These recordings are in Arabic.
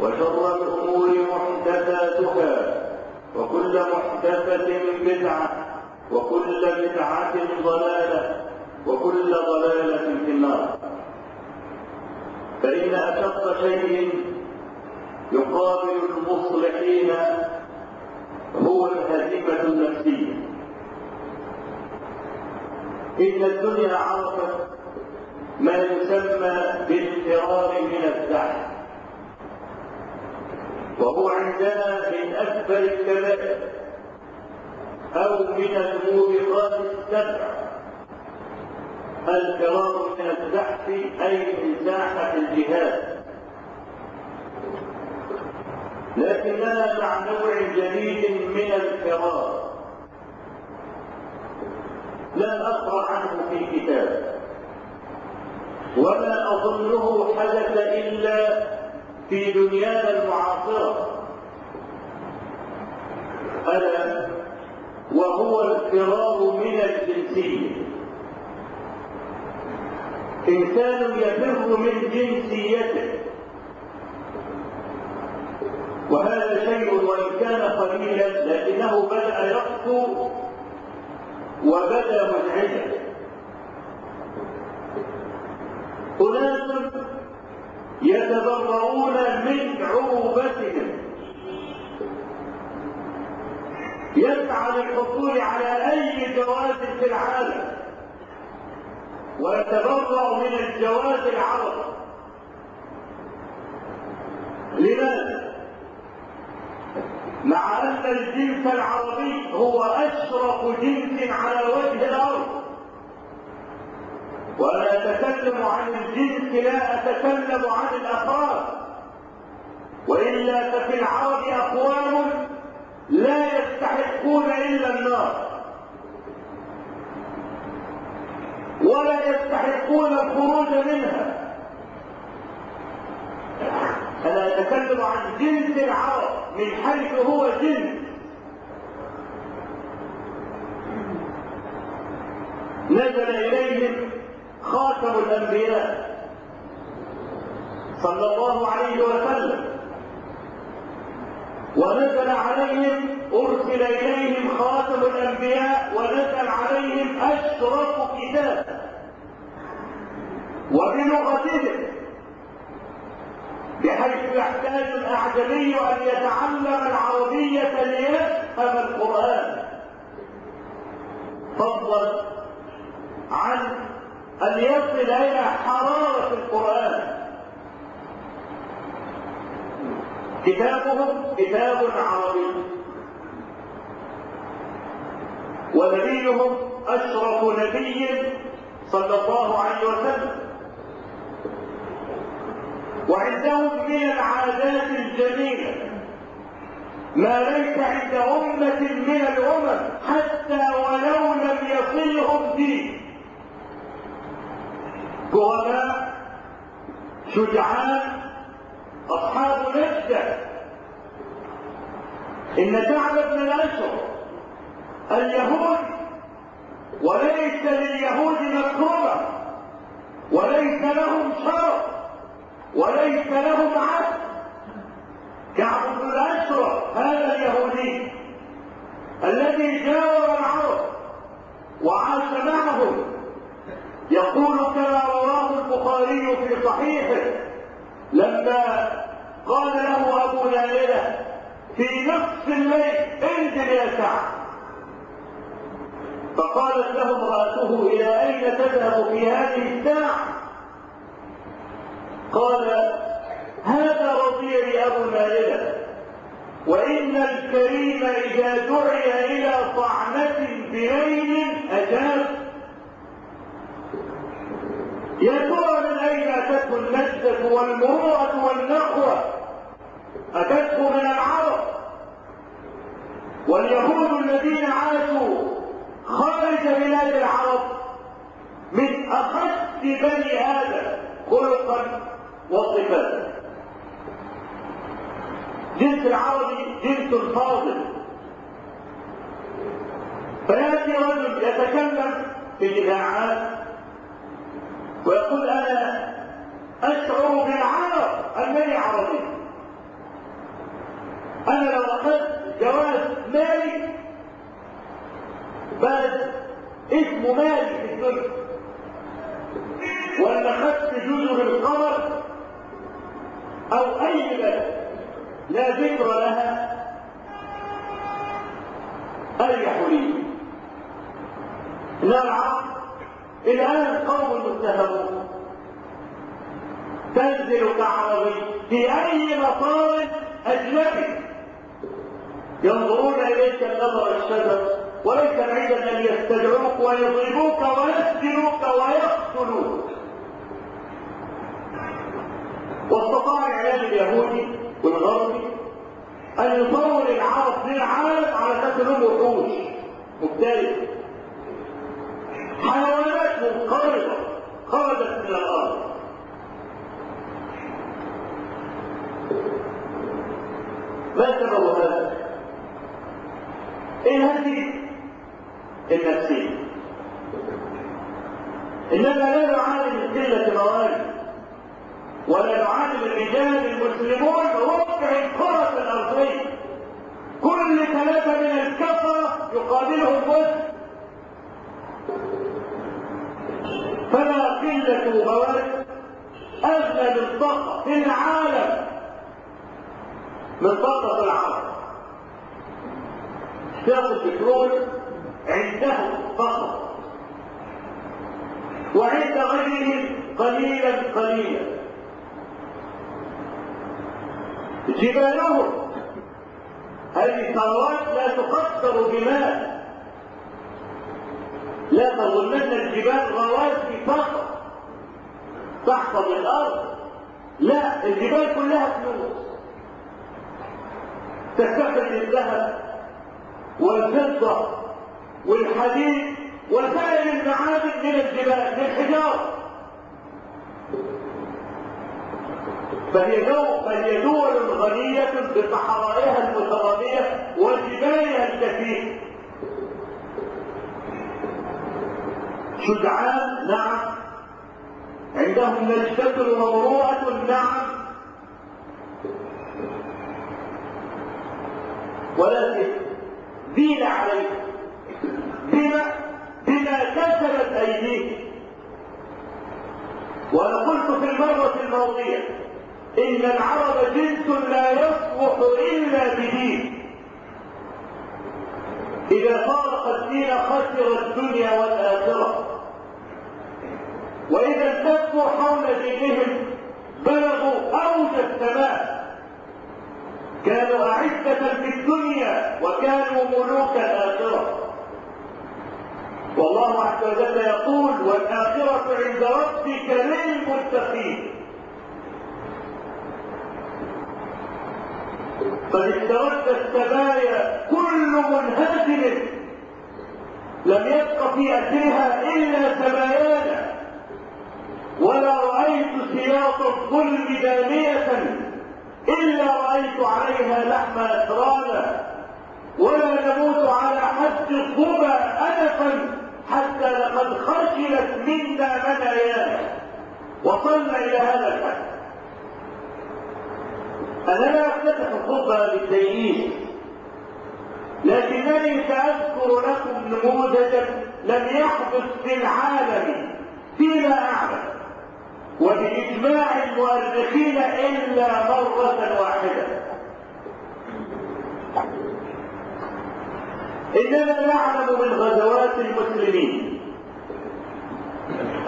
وشر الأمور محدثاتها وكل محدثة بدعة وكل بدعة ضلالة وكل ضلالة في النار. فإن أشق شيء يقابل المصلحين هو الهزيمة النفسية. إن الدنيا عرفت ما يسمى بالفرار من الزحف. وهو عندنا من أكبر الكبائر أو من الموبقات السبع. الفرار من الزحف أي من ساحة الجهاد. لكننا مع نوع جديد من الفرار لم أقرأ عنه في كتاب ولا أظنه حدث إلا في دنيانا المعاصرة. ألا وهو الفرار من الجنسية إنسان يفر من جنسيته وهذا شيء وإن كان قليلا لكنه بدأ يخطو وبدأ مزعجا. يتبرؤون من عروبتهم يسعى للحصول على أي جواز في العالم. ويتبرأ من الجواز العربي. لماذا؟ مع أن الجنس العربي هو أشرف جنس على وجه الأرض. وأنا أتكلم عن الجنس لا أتكلم عن الأفراد وإلا ففي العرب أقوام لا يستحقون إلا النار. ولا يستحقون الخروج منها. أنا أتكلم عن جنس العرب من حيث هو جنس. نزل إليهم خاتم الأنبياء. صلى الله عليه وسلم. ونزل عليهم أرسل إليهم خاتم الأنبياء ونزل عليهم أشرف كتاب. وبلغتهم. بحيث يحتاج الأعجمي أن يتعلم العربية ليفهم القرآن. فضلا عن أن يصل إلى حرارة القرآن. كتابهم كتاب عربي. ونبيهم أشرف نبي صلى الله عليه وسلم. وعندهم من العادات الجميلة ما ليس عند أمة من الأمم حتى ولو لم يصلهم دين. كرماء شجعان أصحاب نجدة. إن كعب بن الأشهر اليهود وليس لليهود مكرمة وليس لهم شرف وليس لهم عهد. كعب بن الأشرف هذا اليهودي الذي جاور العرب وعاش معهم يقول كما رواه البخاري في صحيحه. لما قال له أبو نائله في نصف الليل انزل يا سعد. فقالت له امراته إلى أين تذهب في هذه الساعة؟ قال هذا رضي أبو نائله وإن الكريم إذا دعي إلى طعنة بليل أجاب يا ترى من أين اتته النجده والمروءة والنقوه اتته من العرب واليهود الذين عاشوا خارج بلاد العرب من اخس بني آدم خلقا وصفاتا جنس العربي جنس فاضل. فيأتي رجل يتكلم في الاذاعات ويقول أنا أشعر بالعرب انني عربي أنا لو أخذت جواز مالي بلد اسمه مالي في الدنيا. ولا أخذت جزر القمر أو أي بلد لا ذكر لها اريح لي لا العقل الآن قوم متهمون. تنزل كعربي في أي مطار أجنبي. ينظرون إليك النظر الشجر وليس بعيدا ان يستدعوك ويضربوك ويسجنوك ويقتلوك. واستطاع الاعلام اليهودي والغربي أن يصور العرب في العالم على أساس انهم وحوش. مختلفه حيوانات منقرضه خرجت من الأرض ما سبب هذا؟ إيه هذه النفسيه؟ اننا لا نعاني من قلة موارد ولا نعاني من رجال المسلمون ربع الكره الارضيه كل ثلاثة من الكفره يقابلهم مسلم فلا قله موارد اغلى منطقه في العالم منطقة العرب اشتاق البترول عندهم فقط وعند غيرهم قليلا قليلا. جبالهم هذه ثروات لا تقدر بمال. لا تظنن الجبال رواسي فقط تحفظ الأرض. لا الجبال كلها فلوس تستخرج الذهب والفضة والحديد وسائر المعادن من الجبال من الحجارة. فهي دول فهي دول غنية بصحرائها المترامية وجبالها الكثير شجعان نعم. عندهم نجدة ومروءة نعم. ولكن دين عليه بما بما كسبت ايديهم وأنا قلت في المرة الماضية إن العرب جنس لا يصلح إلا بدين. إذا فارق الدين خسر الدنيا والآخرة. وإذا التفوا حول دينهم بلغوا أوج السماء كانوا أعزة في الدنيا وكانوا ملوك الآخرة. والله عز وجل يقول والآخرة عند ربك للمتقين. قد استرد السبايا كل منهزم لم يبق في أسرها إلا سبايانا ولا رأيت سياط الظلم دامية إلا رأيت عليها لحم أسرانا ولا نموت على حد الظبا أنفا حتى لقد خجلت منا منايانا وصلنا إلى هذا الحد. أنا لا أفتتح الخطبة بالتيئيس لكنني سأذكر لكم نموذجا لم يحدث في العالم فيما أعلم. وبإجماع المؤرخين إلا مرة واحدة. إننا نعلم من غزوات المسلمين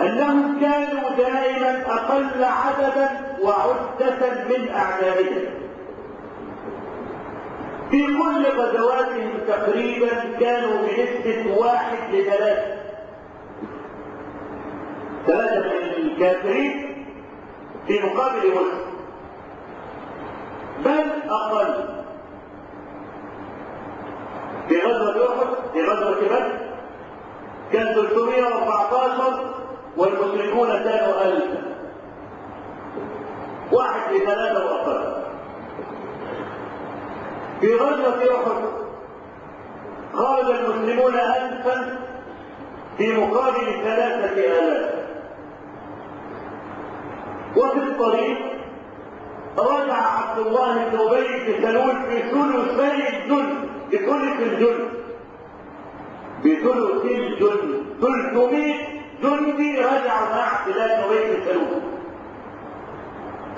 أنهم كانوا دائما أقل عددا وعدة من أعدائهم في كل غزواتهم تقريبا كانوا بنسبة واحد لثلاثة. ثلاثة من الكافرين في مقابل مسلم بل أقل. في غزوة أحد في غزوة بدر كان 314 والمشركون كانوا ألفا واحد لثلاثة وأقل في غزوة أحد خرج المسلمون ألفا في مقابل ثلاثة آلاف. وفي الطريق رجع عبد الله بن أبي بن سلول في ثلثي الجن بثلث الجن بثلث الجن 300 جندي رجعوا مع اعتدال ابي بن سلول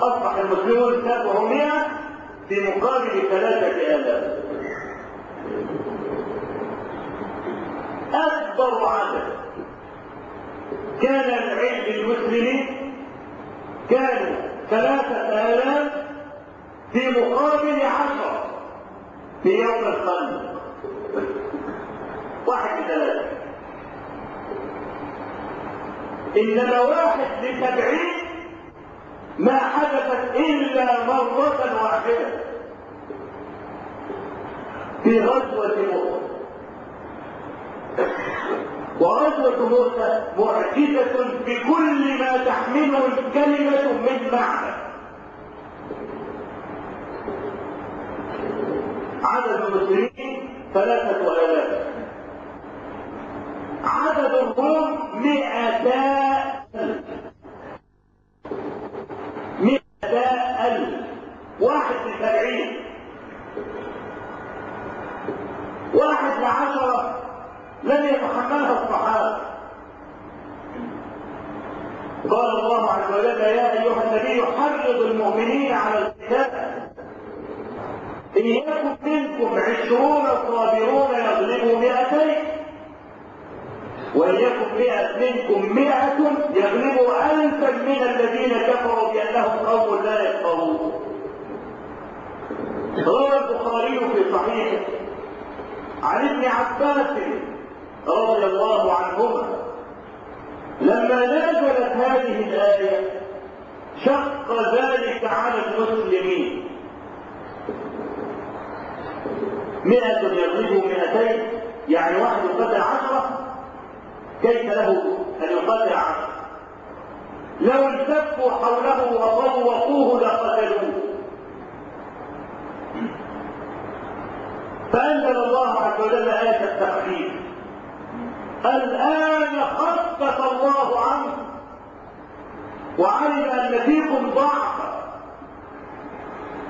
أصبح المسلمون 700 في مقابل ثلاثة آلاف. أكبر عدد. كان العلم المسلمين كانوا ثلاثة آلاف في مقابل عشرة في يوم الخندق واحد ثلاثة. إنما واحد لسبعين ما حدثت إلا مرة واحدة في غزوة موسى وغزوة موسى معجزة بكل ما تحمله الكلمة من معنى. عدد المسلمين ثلاثة آلاف عدد الروم مئتا ألف مئتا ألف. واحد لسبعين واحد لعشرة لم يتحملها الصحابة. قال الله عز وجل يا أيها النبي حرض المؤمنين على القتال إن يكن منكم عشرون صابرون يغلبوا مئتين. وإن يكن مئة منكم مئة يغلبوا ألفا من الذين كفروا بأنهم قوم لا يفقهون. روى البخاري في صحيحه. عن ابن عباس رضي الله عنهما. لما نزلت هذه الآية شق ذلك على المسلمين. مئة يغلبه مئتين يعني واحد يقتل عشرة كيف له أن يقتل عشرة؟ لو التفوا حوله وطوقوه لقتلوه. فأنزل الله عز وجل آية التخفيف. الآن خفف الله عنه وعلم أن فيكم ضعفا.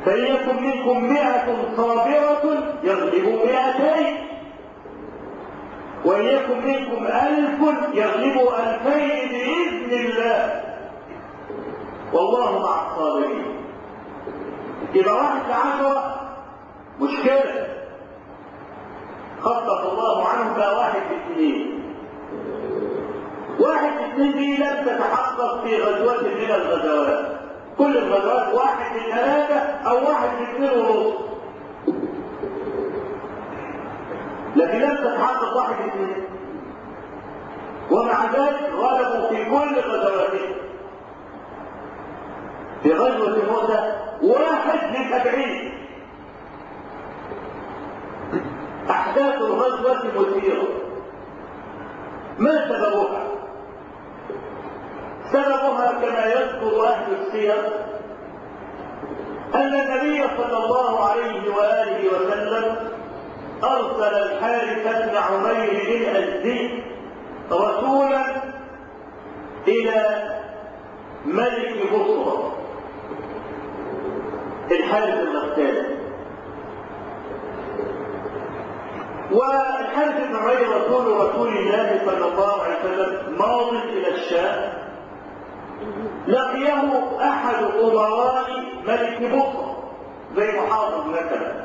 فإن يكن منكم مئة صابرة يغلبوا مئتين. وإن يكن منكم ألف يغلبوا ألفين بإذن الله. والله مع الصابرين. يبقى واحد لعشرة مشكلة. خفف الله عنه بقى واحد اثنين واحد اثنين دي لم تتحقق في غزوة من الغزوات. كل الغزوات واحد من ثلاثة أو واحد من اثنين ونص. لكن لم تتحقق واحد اثنين. ومع ذلك غلبوا في كل غزواتهم. في غزوة موسى واحد من سبعين. أحداث الغزوة مثيرة ما سببها؟ سببها كما يذكر أهل السير أن النبي صلى الله عليه وآله وسلم أرسل الحارث بن عمير الأزدي رسولا إلى ملك بصرى الحارث المختال والحارث بن عمير رسول رسول الله صلى الله عليه وسلم ماض إلى الشام. لقيه أحد أمراء ملك بصرى زي محافظ مثلا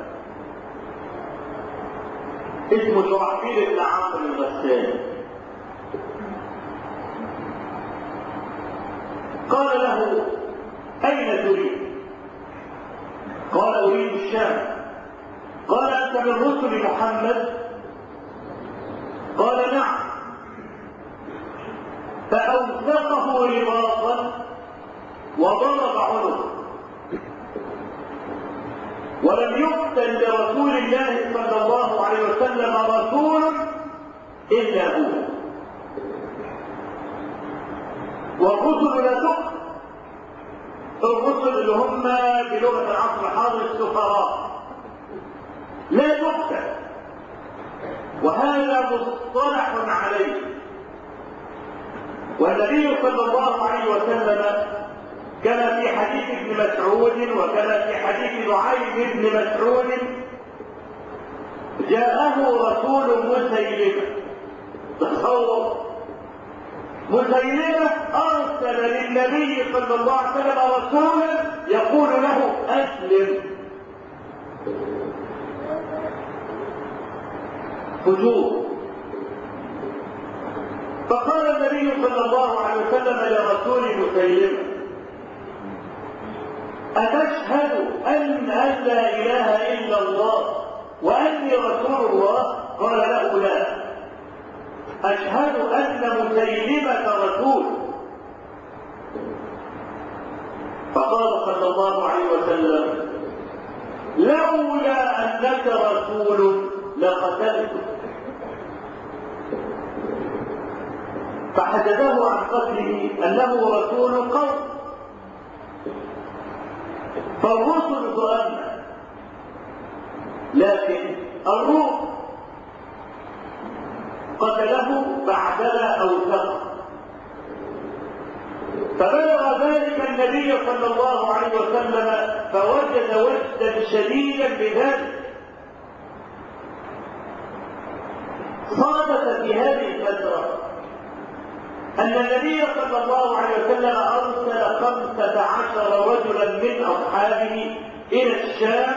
اسمه شرحبيل بن عمرو الغساني قال له أين تريد؟ قال أريد الشام قال أنت من رسل محمد؟ قال نعم فأوثقه رباطا وضرب عنقه ولم يقتل لرسول الله صلى الله عليه وسلم رسول إلا هو. والرسل لا تقتل. الرسل اللي هم بلغة العصر الحاضر السفراء. لا تقتل وهذا مصطلح عليه. والنبي صلى الله عليه وسلم كما في حديث ابن مسعود وكما في حديث نعيم بن مسعود جاءه رسول مسيلمة تصور مسيلمة أرسل للنبي صلى الله عليه وسلم رسولا يقول له أسلم. فجور. فقال النبي صلى الله عليه وسلم لرسول مسيلمة أتشهد أن لا إله إلا الله وأني رسول الله؟ قال له لا. أشهد أن مسيلمة رسول. فقال صلى الله عليه وسلم لولا أنك رسول لقتلتك فحدثه عن قتله أنه رسول قوم. فالرسل ظلمنا. لكن الروح قتله بعدما أوثق فبلغ ذلك النبي صلى الله عليه وسلم فوجد وجدا شديدا بذلك صادف في هذه الفترة أن النبي صلى الله عليه وسلم أرسل خمسة عشر رجلا من أصحابه إلى الشام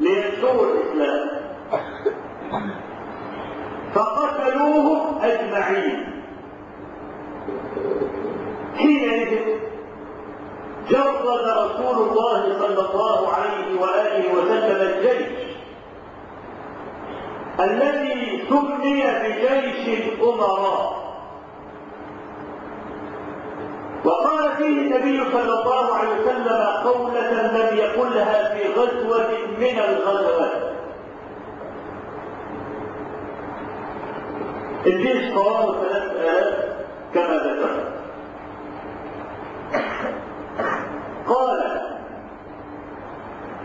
لينشروا الإسلام. فقتلوهم أجمعين. حينئذ جرد رسول الله صلى الله عليه وآله وسلم الجيش الذي سمي بجيش الأمراء. وقال فيه النبي صلى الله عليه وسلم قولة لم يقلها في غزوة من الغزوات الجيش قوام ثلاث آلاف كما ذكرت. قال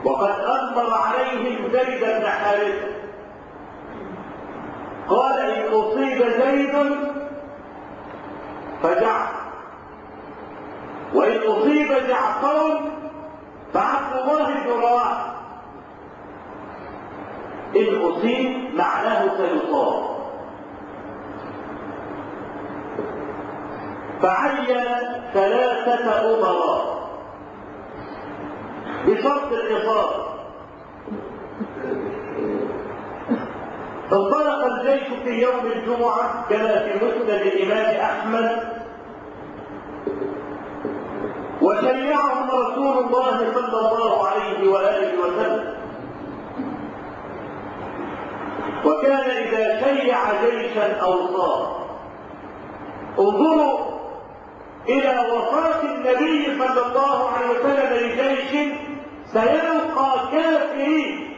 وقد أمر عليهم زيد بن حارثة قال إن أصيب زيد فجعفر وإن أصيب جعفر فعبد الله بن رواحة إن أصيب معناه سيصاب. فعين ثلاثة أمراء. بشرط الإصابة انطلق الجيش في يوم الجمعة كما في مسند الإمام أحمد. وشيعهم رسول الله صلى الله عليه وآله وسلم. وكان إذا شيع جيشا أوصاه انظروا إلى وفاة النبي صلى الله عليه وسلم لجيش سيلقى كافرين.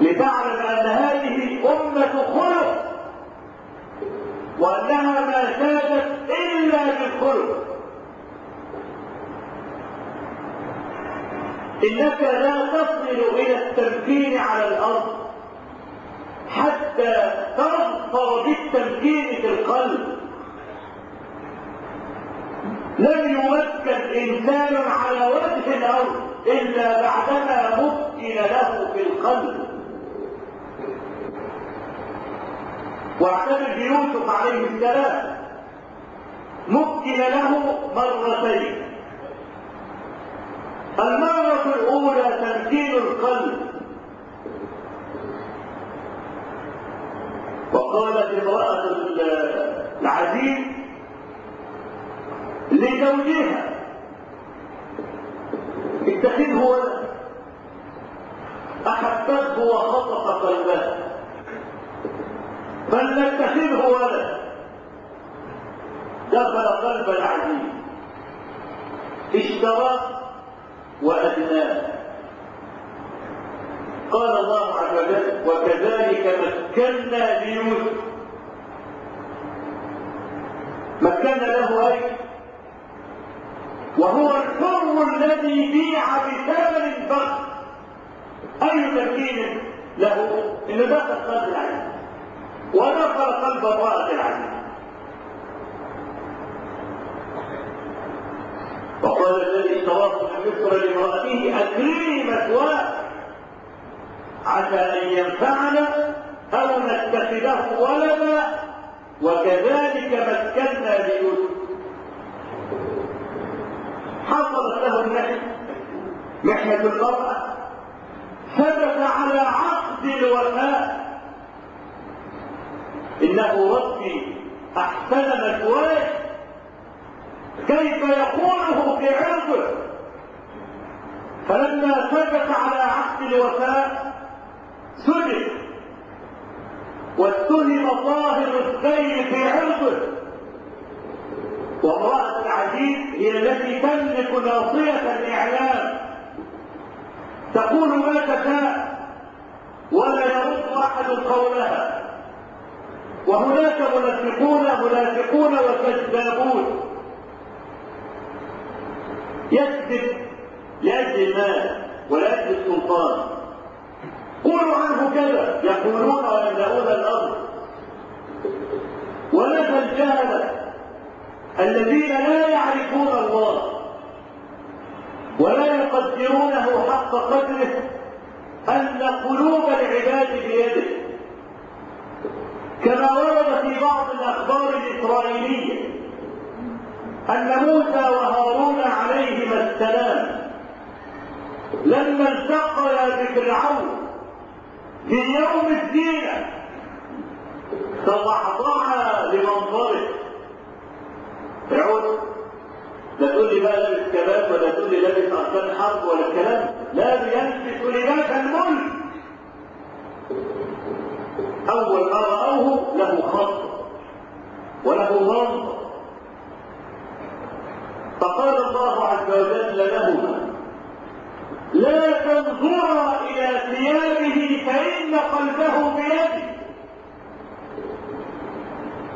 لتعلم أن هذه أمة خلق وأنها ما زادت إلا بالخلق. إنك لا تصل إلى التمكين على الأرض حتى تظفر بالتمكين في القلب. لم يمكن إنسان على وجه الأرض إلا بعدما مكن له في القلب. واعتبر بيوسف عليه السلام مكن له مرتين. المرة الأولى تمكين القلب. وقالت امرأة العزيز لزوجها اتخذه ولد. أحبته وخطف قلبها فلنتخذه ولد. دخل قلب العزيز. اشتراه وأدناه قال الله عز وجل وكذلك مكنا ليوسف. مكنا له أي؟ وهو الحر الذي بيع بثمن بخس أي تمكين له؟ إنه دخل قلب العزيز ودخل قلب امرأة العزيز قال الذي مصر لامرأته أكرمي مثواه عسى أن ينفعنا أو نتخذه ولدا وكذلك مكنا ليوسف حصلت له النحل محنة المرأة ثبت على عقد الوفاء. إنه ربي أحسن مثواي كيف يقوله في عرضه فلما ثبت على عقد الوفاء سجن واتهم ظاهر الخير في عرضه. وامرأة العزيز هي التي تملك ناصية الإعلام. تقول ما تشاء ولا يرد أحد قولها. وهناك منافقون منافقون وكذابون. يكذب لأجل المال ولأجل السلطان. قولوا عنه كذا يقولون ويملؤون الأرض ونفى الجهله الذين لا يعرفون الله ولا يقدرونه حق قدره أن قلوب العباد بيده. كما ورد في بعض الأخبار الإسرائيلية أن موسى وهارون عليهما السلام لما التقيا بفرعون في يوم الزينة تضحضحا لمنظره. فرعون لا تقول لي بقى لابس كباب ولا تقول لي لابس أركان حرب ولا الكلام لا بيلبس لباس الملك. أول ما رأوه له خط وله منظر. فقال الله عز وجل لهما لا تنظرا إلى ثيابه فإن قلبه بيده.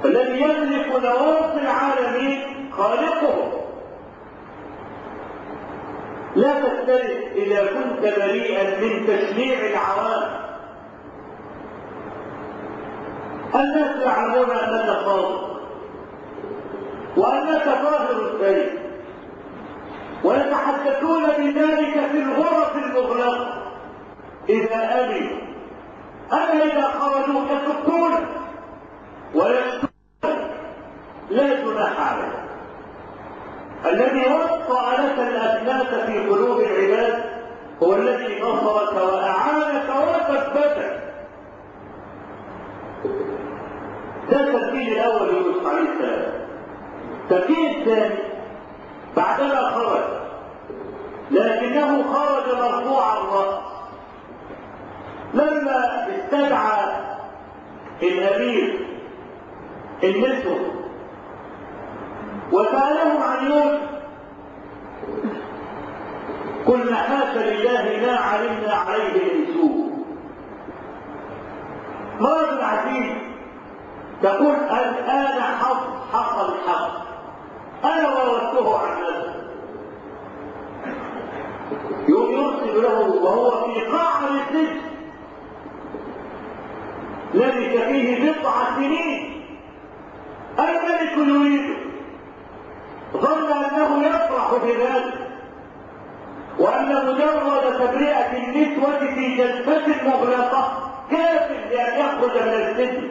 الذي يملك نواصي العالمين خالقه. لا تختلف إذا كنت بريئا من تشنيع العوام. الناس يعلمون أنك صادق. وأنك ظاهر السيد ويتحدثون بذلك في الغرف المغلقة. إذا امنوا أما إذا خرجوا يسكون ويسكون لا جناح عليه الذي وطأ لك الأسناس في قلوب العباد هو الذي نصرك وأعانك وثبتك. ده الترتيب الأول ليوسف عليه السلام الترتيب الثاني بعدما خرج. لكنه خرج مرفوع الرأس لما استدعى الأمير النسوة وسألهم عن يوسف قلنا حاشا لله ما علمنا عليه من سوء. مرض العزيز تقول الآن حق حق الحق. أنا راودته عن نفسه يوم يرسل له وهو في قاع السجن لبث فيه بضع سنين. الملك يريده ظن أنه يفرح بذلك وأن مجرد تبرئة النسوة في جلسه مغلقة كاف لأن يخرج من السجن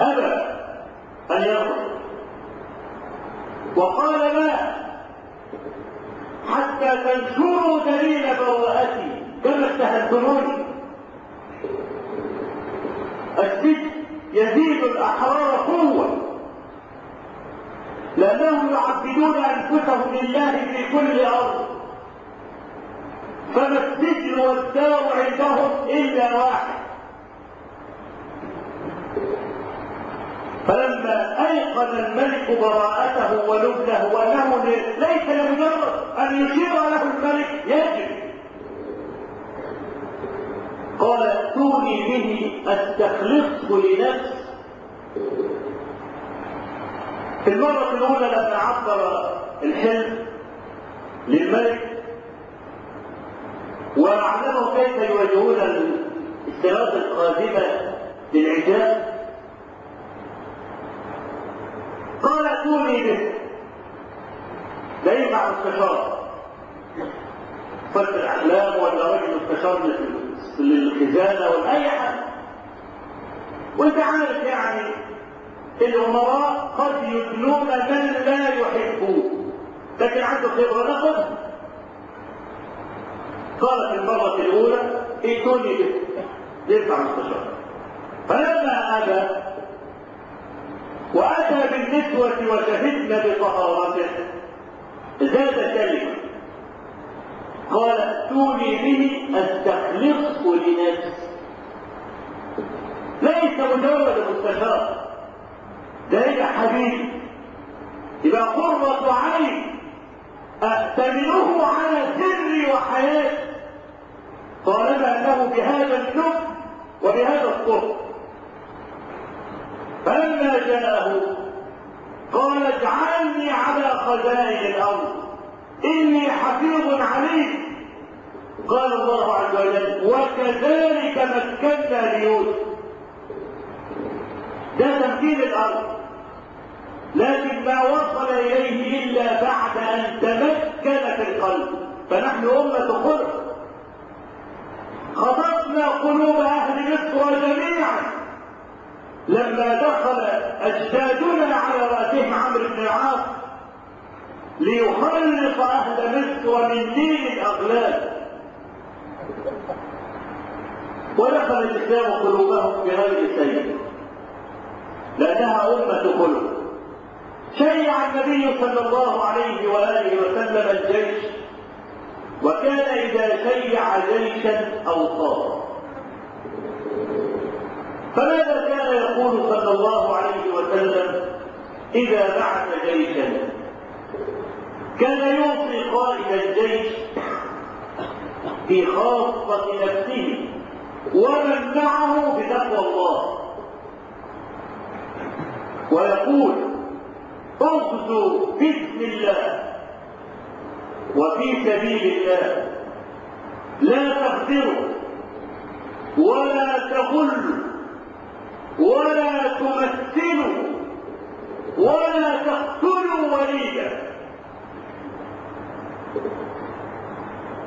ابى يخرج وقال لا حتى تنشروا دليل براءتي كما اتهمتموني السجن يزيد الأحرار قوة. لانهم يعبدون أنفسهم لله في كل أرض. فما السجن والدار عندهم إلا واحد. فلما أيقن الملك براءته ولبنه وانه ليس لمجرد أن يشير له الملك يجب قال ائتوني به أستخلصه لنفسي. في المرة الأولى لما عبر الحلم للملك وأعلمه كيف يواجهون السنوات القادمة للعجاب قال ائتوني به. مستشار فرد الاحلام ولا راجل مستشار للخزانة ولا اي حاجة وانت عارف يعني الأمراء قد يدنون من لا يحبون. لكن عنده خبرة ناخذها قالت المرة الأولى ائتوني به. يرفع مستشار فلما أبى وأتى بالنسوة وشهدن بطهارته. زاد كلمة. قال ائتوني به أستخلصه لنفسي. ليس مجرد مستشار. ده يبقى حبيبي يبقى قرة عين أأتمنه على سري وحياتي. طالما أنه بهذا اللب وبهذا القرب فلما جاءه قال اجعلني على خزائن الأرض. إني حفيظ عليك. قال الله عز وجل وكذلك مكنا ليوسف. ده تمكين الأرض. لكن ما وصل إليه إلا بعد أن تمكن في القلب. فنحن أمة خلق خطفنا قلوب أهل مصر جميعا. لما دخل أجدادنا على رأسهم عمرو بن العاص ليخلص أهل مصر من دين الأغلال. ودخل الإسلام قلوبهم بغير سيد لأنها أمة خلق شيع النبي صلى الله عليه وآله وسلم الجيش وكان إذا شيع جيشا أوصاه فماذا كان يقول صلى الله عليه وسلم إذا بعث جيشا؟ كان يوصي قائد الجيش في خاصة نفسه ومن معه بتقوى الله. ويقول اغزوا باسم الله وفي سبيل الله. لا تغدروا ولا تغلوا. ولا تمثلوا ولا تقتلوا وليدا.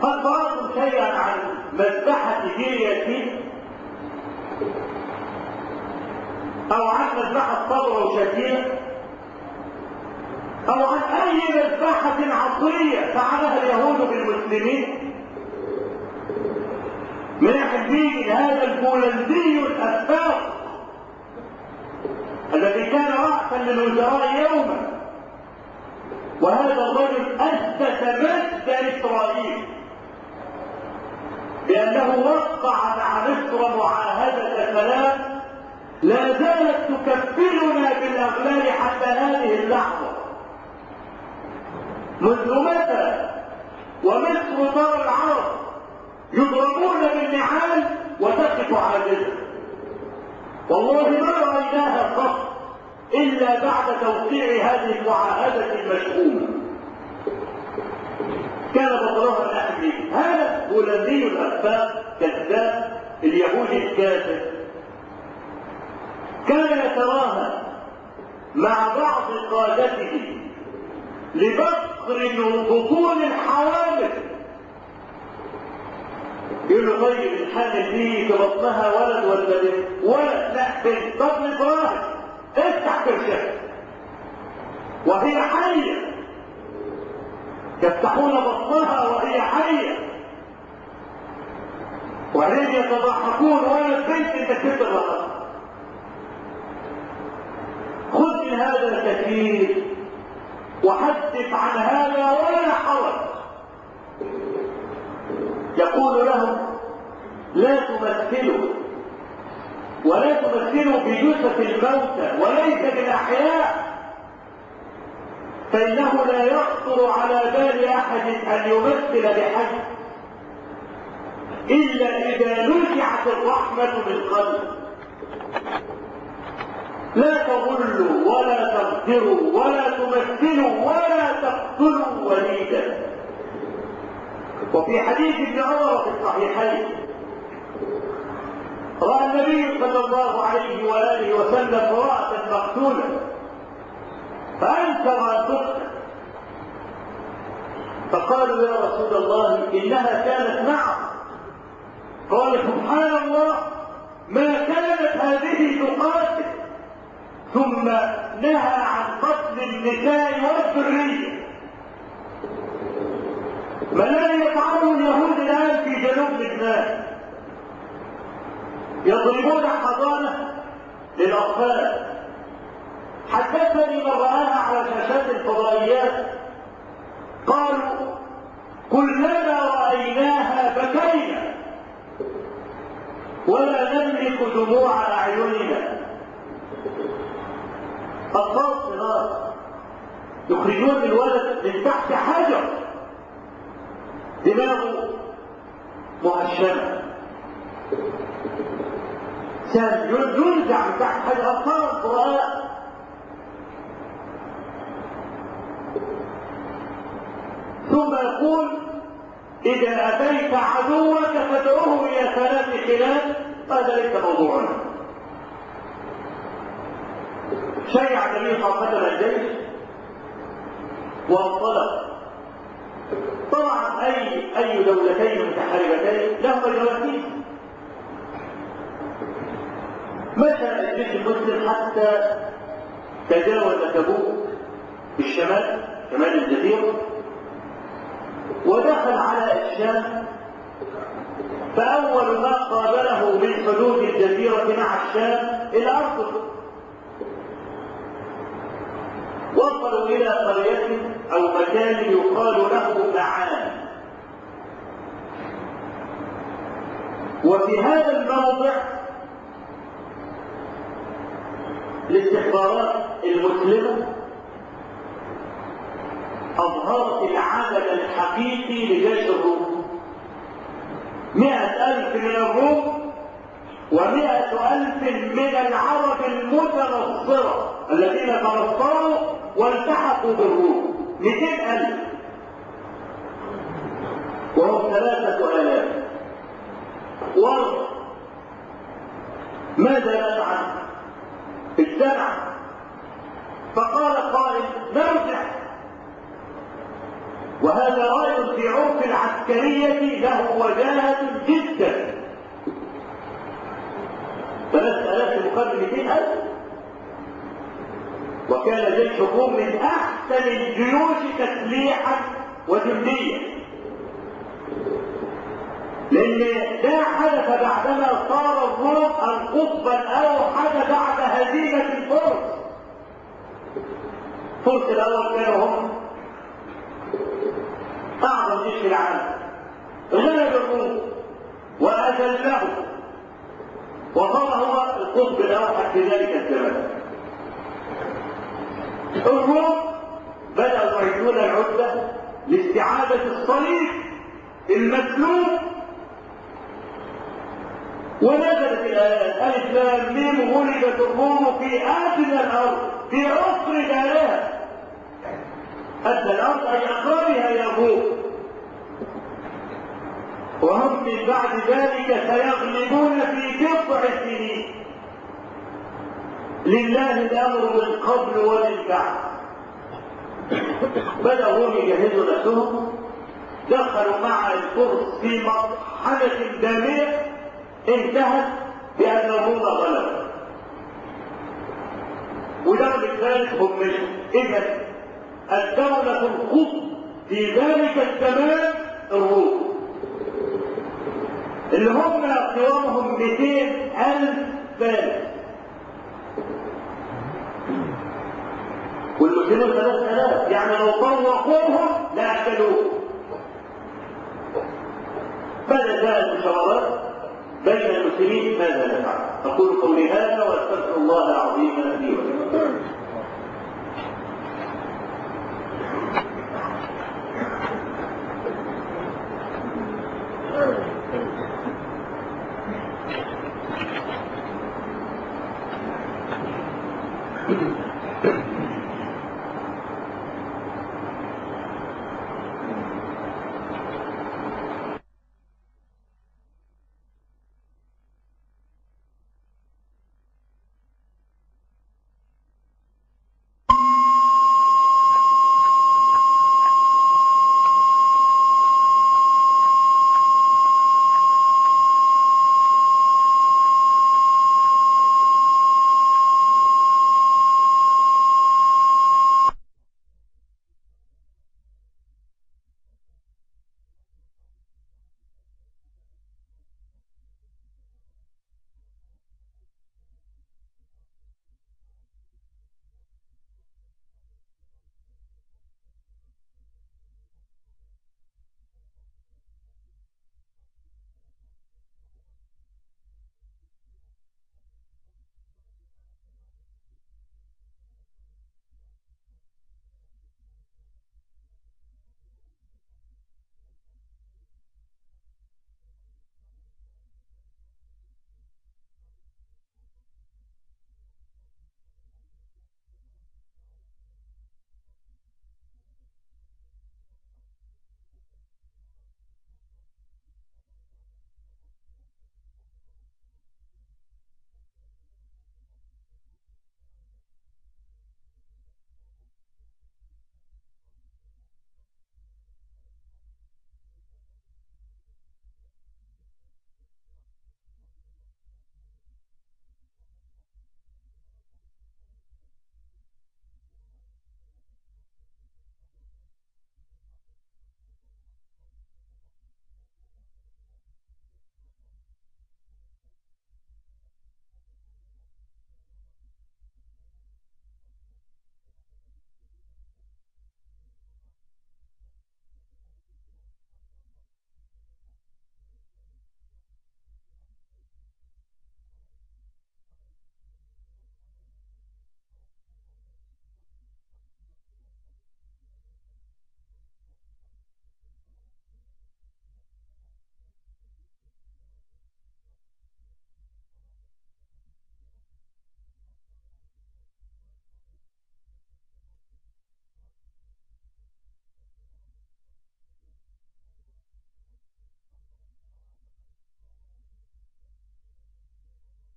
قد قرأتم شيئا عن مذبحة دية أو عن مذبحة صبر وشتير أو عن أي مذبحة عصرية فعلها اليهود بالمسلمين؟ من حدين هذا البولندي الافاق الذي كان رأسا للوزراء يوما. وهذا الرجل أسس مجد إسرائيل. لأنه وقع مع مصر معاهدة سلام لا زالت تكفلنا بالأغلال حتى هذه اللحظة. منذ متى ومصر دار العرب يضربون بالنعال وتقف عاجزه والله ما رايناها قط إلا بعد توقيع هذه المعاهدة المشؤومة. كان بطلها الاهلي هذا بولندي الافاق كذاب اليهودي الكافر. كان يتراهن مع بعض قادته لبقر بطون الحوامل يقول له طيب الحامل دي في بطنها ولد ولا بنت؟ ولد لا بنت طب إبراهيم افتح كرشها وهي حية. يفتحون بطنها وهي حية. وهم يتضحكون ولد بنت انت الرقم خذ من هذا الكثير وحدث عن هذا ولا حرج يقول لهم لا تمثلوا ولا تمثلوا بجثث الموتى وليس بالأحياء. فإنه لا يخطر على بال أحد أن يمثل بحد إلا إذا نزعت الرحمة بالقلب لا تغلوا ولا تغدروا ولا تمثلوا ولا تقتلوا وليدا. وفي حديث ابن عمر في الصحيحين رأى النبي صلى الله عليه وآله وسلم امراه مقتوله فأنكر ان فقالوا يا رسول الله إنها كانت معه. قال سبحان الله ما كانت هذه تقاتل. ثم نهى عن قتل النساء والذرية. ما الذي يفعله اليهود الآن في جنوب لبنان. يضربون حضانة للأطفال. حدثني من على شاشات الفضائيات. قالوا كلما رأيناها بكينا ولا نملك دموع أعيننا. أطفال صغار يخرجون الولد من تحت حجر. دماغه مهشمة. ينزع من تحت حجر أطفال صغار ثم يقول إذا أتيت عدوك فادعوه إلى ثلاث خلال. هذا ليس موضوعنا. شيع عليه وسلم الجيش وانطلق. طبعا أي أي دولتين متحاربتين لهما جواسيس مشى الجيش المسلم حتى تجاوز تبوك في الشمال شمال الجزيرة ودخل على الشام فأول ما قابله من حدود الجزيرة مع الشام الأرض وصلوا إلى قرية أو مكان يقال له معان. وفي هذا الموضع الاستخبارات المسلمة أظهرت العدد الحقيقي لجيش الروم مئة ألف من الروم ومئة ألف من العرب المتنصرة الذين تنصروا والتحقوا بالروم. مئتين ألف. وهم ثلاثة آلاف. ماذا نفعل؟ اجتمع فقال قائل نرجع. وهذا رأي في عرف العسكرية له وجاهة جدا. ثلاث آلاف مقابل 200 ألف وكان جيش الروم من أحسن الجيوش تسليحا وجنديا. لأن ده حدث بعدما صار الروم القطب الأوحد بعد هزيمة الفرس الفرس الأول كانوا هم أعظم جيش في العالم غلب الروم وأذله وصار هو القطب الأوحد في ذلك الزمن. الروم بدأوا يعيدون العدة لاستعادة الصليب المسلوب ونزلت الآيات ألف لام ميم غلبت الروم في أدنى الأرض في عصر دارها أدنى الأرض أي أقربها الروم وهم من بعد ذلك سيغلبون في بضع سنين لله الأمر من قبل ومن بعد. بدأوا هم يجهزوا نفسهم دخلوا مع الفرس في مرحلة داميه انتهت بأن الروم غلبوا ودولة ذلك هم إذا الدولة القطب في ذلك الزمان الروم. اللي هم قوامهم 200 ألف والمسلمون ثلاث آلاف. يعني لو طوقوهم لأكلوه ماذا جاءت المشاورات بين المسلمين ماذا نفعل؟ أقول قولي هذا وأستغفر الله العظيم لي ولكم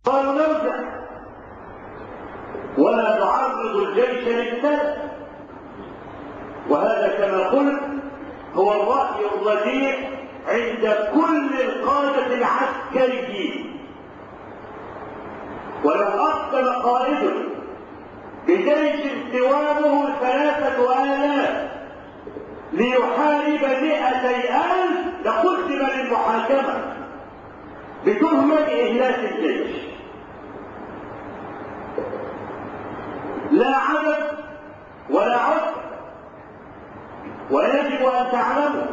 قالوا نرجع ولا نعرض الجيش للسلف وهذا كما قلت هو الرأي الرجيع عند كل القادة العسكريين ولو أقسم قائد بجيش سوابه ثلاثة آلاف ليحارب مئتي ألف لقدم للمحاكمة بتهمة إهلاك الجيش. لا عدد ولا عدد. ويجب أن تعلموا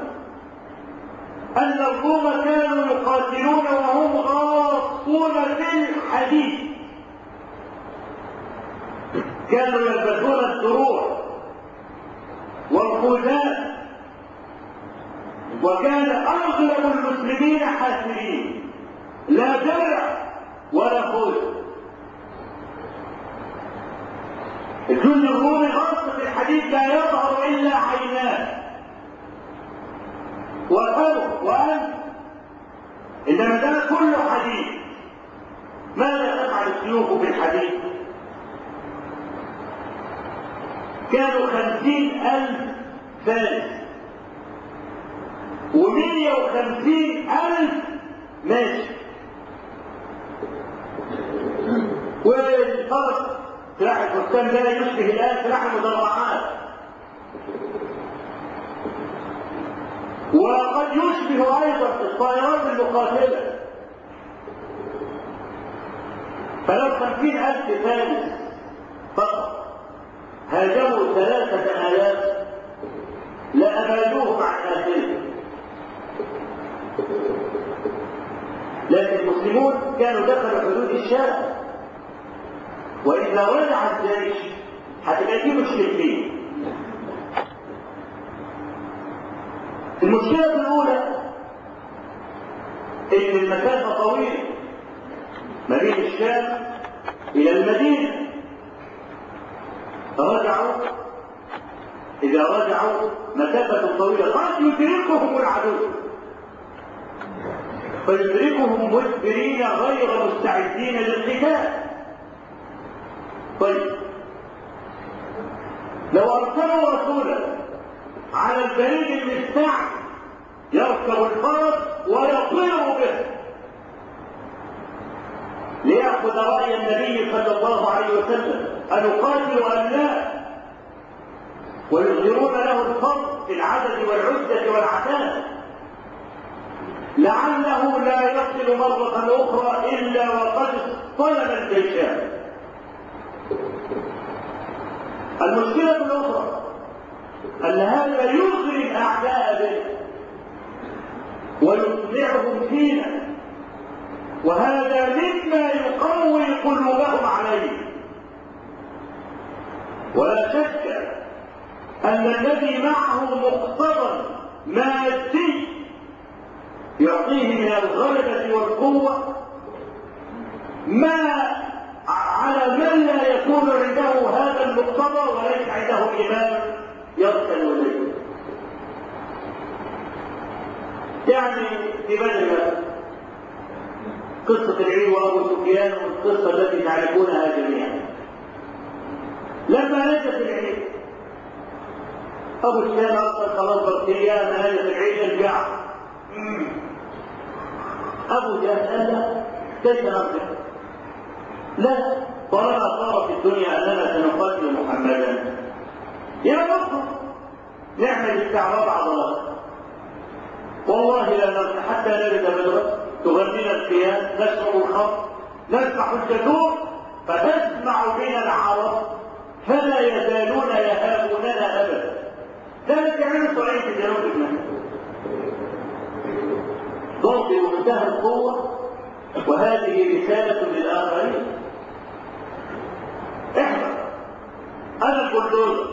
أن الروم كانوا يقاتلون وهم غاصون في الحديد كانوا يلبسون الدروع والخوذات وكان أغلب المسلمين حاسرين لا درع ولا خوذ الجند الرومي غاصة الحديد لا يظهر إلا عيناه. وفمه وأنف إنما ده كله حديد ماذا تفعل السيوف بالحديد؟ كانوا خمسين ألف فارس ومية وخمسين ألف ماشي. والفرس سلاح الفرسان لا يشبه الآن سلاح المدرعات. وقد يشبه أيضا الطائرات المقاتلة. فلو خمسين ألف فارس فقط هاجموا ثلاثة آلاف لأبادوهم عن آخرهم لكن المسلمون كانوا دخلوا حدود الشارع. وإذا رجع الجيش هتبقى دي مشكلتين المشكلة الأولى إن المسافة طويلة. ما بين الشام إلى المدينة. رجعوا إذا رجعوا مسافة طويلة. قد يدركهم العدو. فيدركهم مدبرين غير مستعدين للقتال. طيب. لو أرسلوا رسولا على البريد المستعد يركب الفرس ويطير به. ليأخذ رأي النبي صلى الله عليه وسلم أن يقاتل أم لا؟ ويظهرون له الفضل في العدد والعدة والعتاد. لعله لا يصل مرة أخرى إلا وقد اصطلب الجيشان. المشكلة الأخرى أن هذا يغري الأعداء به ويطلعهم فينا وهذا مما يقوي قلوبهم عليه. ولا شك أن الذي معه مقتضى مادي يعطيه من الغلبة والقوة. ما على من لا يكون عنده هذا المقتضى وليس عنده إمام يرسل إليه يعني في بدر قصة العيد وأبو سفيان والقصة التي تعرفونها جميعا. لما نجت العيد أبو سفيان أرسل خلاص بكتيريا ما نجت العيد ارجع أبو جهل لا نرجع؟ لا طالما صار في الدنيا أننا سنقاتل محمدا. يا رب نعمل استعراض عضلات والله لا نرجع حتى نرد بدرا تغنينا الثياب نشرب الخمر نذبح الجذور فتسمع بنا العرب. فلا يزالون يهابوننا ابدا. ذلك يعمل صعيد جنوب المنزل ضغط بمنتهى القوة. وهذه رسالة للآخرين. احذر. أنا البلدوزر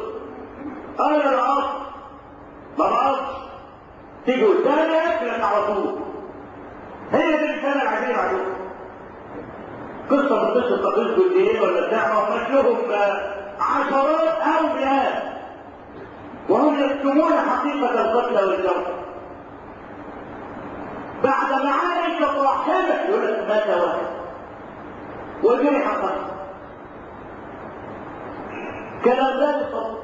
أنا العصر ما بعرفش. تيجي قدامي أكلك على طول. هي دي الرسالة العادية عليكم قصة من قصة قبيلة جنديين ولا بتاع ما لهم عشرات أو مئات وهم يكتمون حقيقة القتل والجرح. بعد معارك طاحنة يقول لك مات واحد. وجرح قتل كلام لا يصدق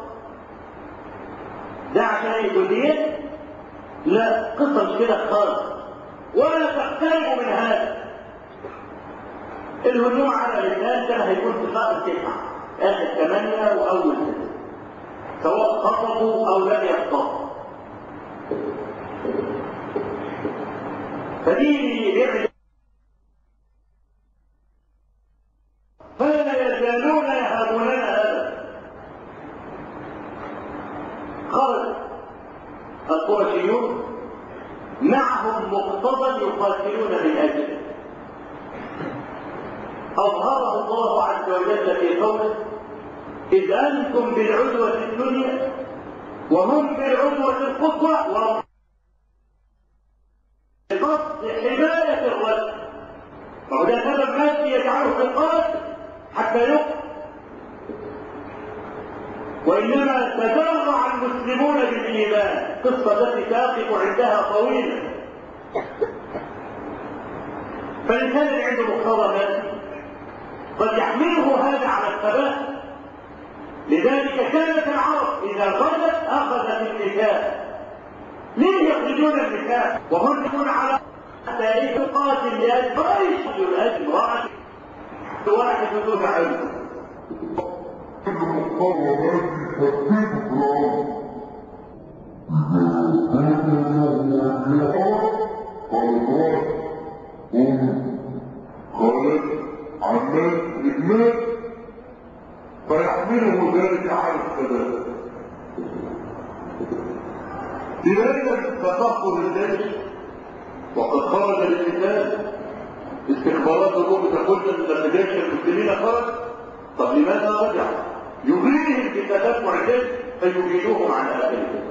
ده عشان يقولين لا مش كده خالص. ولا تقتربوا من هذا. الهجوم على الإنسان كان هيكون في شهر تسعة آخر ثمانية وأول تسعة سواء خطبوا أو لم يخطبوا доверие, верность. فيحمله ذلك على السداد لذلك فتخطر الجيش وقد خرج القتال استخبارات الروم تقول أن جيش المسلمين خرج طب لماذا رجع؟ يغريهم بتتبع الجيش فيجيبوهم عن اخرهم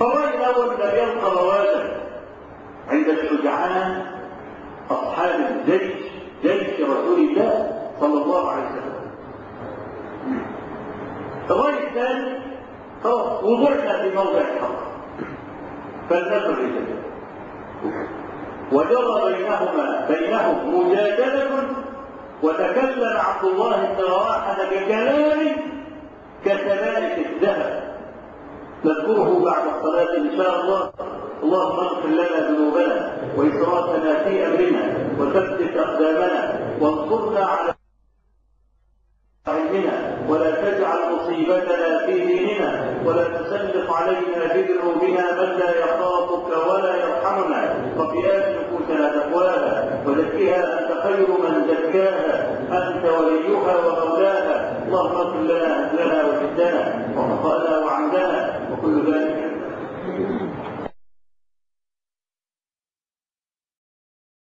فالراي الأول لم يلقى رواجا عند الشجعان أصحاب الجيش جيش رسول الله صلى الله عليه وسلم الراي الثاني خلاص وضعنا في موضع الحق. فلنذهب اليه وجرى بينهما بينهم مجادلة وتكلم عبد الله بن رواحة بكلام كسلالك الذهب. نذكره بعد الصلاة إن شاء الله. اللهم اغفر لنا ذنوبنا وإسرافنا في أمرنا وثبت أقدامنا وانصرنا على ولا تجعل مصيبتنا في ديننا ولا تسلط علينا بذنوبنا من لا يخافك ولا يرحمنا. آت نفوسنا تقواها وزكها أنت خير من زكاها. أنت وليها ومولاها. اللهم اغفر لنا أهلنا وجدنا وخطأنا وعمدنا وكل ذلك